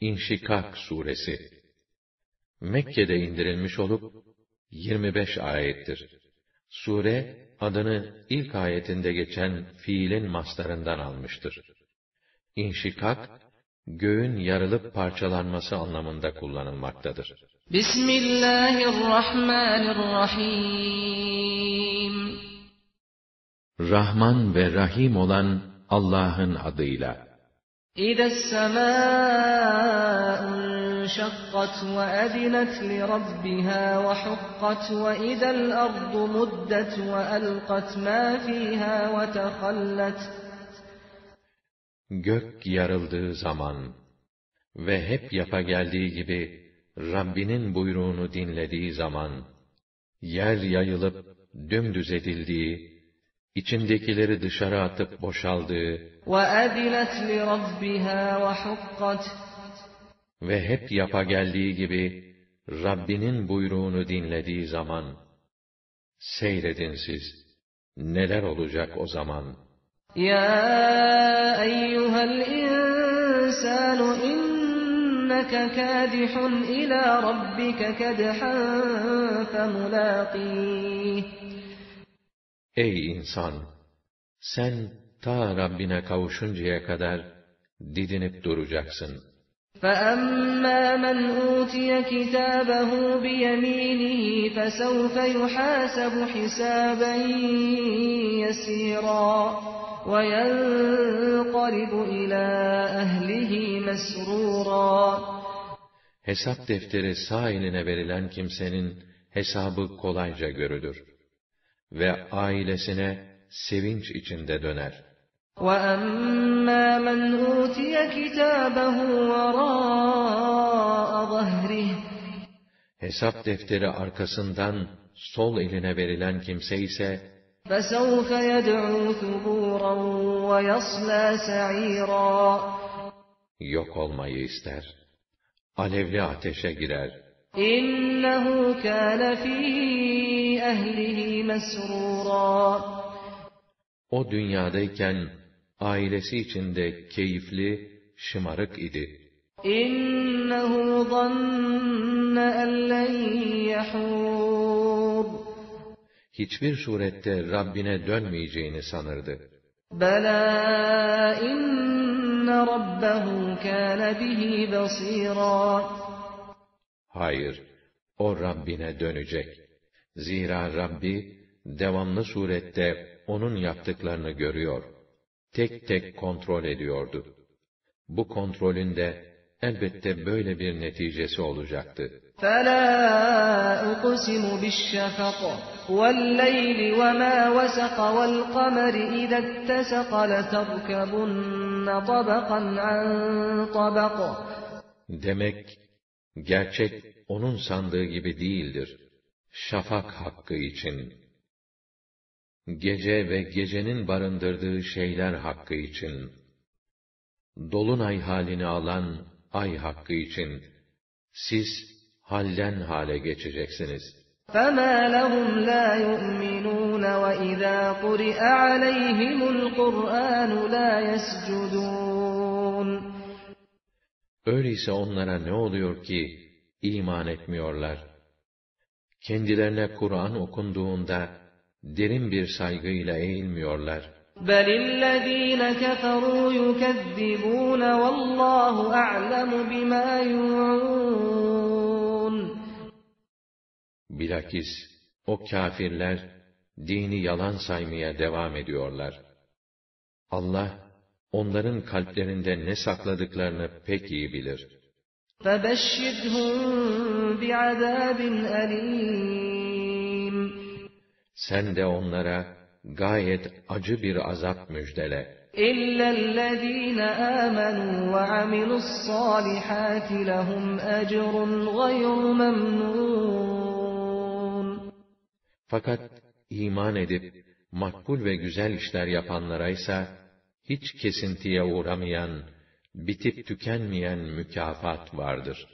İnşikak suresi Mekke'de indirilmiş olup 25 ayettir. Sure adını ilk ayetinde geçen fiilin mastarından almıştır. İnşikak göğün yarılıp parçalanması anlamında kullanılmaktadır. Bismillahirrahmanirrahim Rahman ve Rahim olan Allah'ın adıyla. إذا السماء انشقت وأذنت لربها وحقت وإذا الأرض مدت وألقت ما فيها وتخلت Gök yarıldığı zaman ve hep yapa geldiği gibi Rabbinin buyruğunu dinlediği zaman, yer yayılıp dümdüz edildiği içindekileri dışarı atıp boşaldığı ve hep yapa geldiği gibi Rabbinin buyruğunu dinlediği zaman seyredin siz neler olacak o zaman? Ya eyyuhel insanu inneke kadihun ila rabbike kedhan femulaqih. Ey insan! Sen ta Rabbine kavuşuncaya kadar didinip duracaksın. فَأَمَّا مَنْ أُوتِيَ كِتَابَهُ بِيَمِينِهِ فَسَوْفَ يُحَاسَبُ حِسَابًا يَسِيرًا وَيَنْقَلِبُ إِلَى أَهْلِهِ مَسْرُورًا Hesap defteri sağ eline verilen kimsenin hesabı kolayca görülür ve ailesine sevinç içinde döner. وَأَمَّا مَنْ أُوتِيَ كِتَابَهُ وَرَاءَ ظَهْرِهِ Hesap defteri arkasından sol eline verilen kimse ise فَسَوْفَ يَدْعُو ثُبُورًا وَيَصْلَى سَعِيرًا Yok olmayı ister. Alevli ateşe girer. İnnehu kâne fî ehlihi mesrûrâ. O dünyadayken ailesi içinde keyifli, şımarık idi. İnnehu zanne en len yahûr. Hiçbir surette Rabbine dönmeyeceğini sanırdı. Bela inne rabbehu kâne bihi basîrâ. Hayır, o Rabbine dönecek. Zira Rabbi, devamlı surette onun yaptıklarını görüyor. Tek tek kontrol ediyordu. Bu kontrolün de elbette böyle bir neticesi olacaktı. فَلَا أُقْسِمُ بِالشَّفَقِ وَاللَّيْلِ وَمَا وَسَقَ وَالْقَمَرِ إِذَا اتَّسَقَ لَتَرْكَبُنَّ طَبَقًا عَنْ طَبَقٍ Demek, gerçek onun sandığı gibi değildir. Şafak hakkı için, gece ve gecenin barındırdığı şeyler hakkı için, dolunay halini alan ay hakkı için, siz halden hale geçeceksiniz. فَمَا لَهُمْ لَا يُؤْمِنُونَ وَإِذَا قُرِئَ عَلَيْهِمُ الْقُرْآنُ لَا يَسْجُدُونَ Öyleyse onlara ne oluyor ki iman etmiyorlar? Kendilerine Kur'an okunduğunda derin bir saygıyla eğilmiyorlar. بَلِ الَّذ۪ينَ كَفَرُوا يُكَذِّبُونَ وَاللّٰهُ أَعْلَمُ بِمَا يُوعُونَ Bilakis o kâfirler dini yalan saymaya devam ediyorlar. Allah onların kalplerinde ne sakladıklarını pek iyi bilir. فَبَشِّرْهُم بِعَذَابٍ أَلِيمٍ Sen de onlara gayet acı bir azap müjdele. إِلَّا الَّذ۪ينَ آمَنُوا وَعَمِلُوا الصَّالِحَاتِ لَهُمْ أَجْرٌ غَيْرُ مَمْنُونَ Fakat iman edip makbul ve güzel işler yapanlara ise hiç kesintiye uğramayan, bitip tükenmeyen mükafat vardır.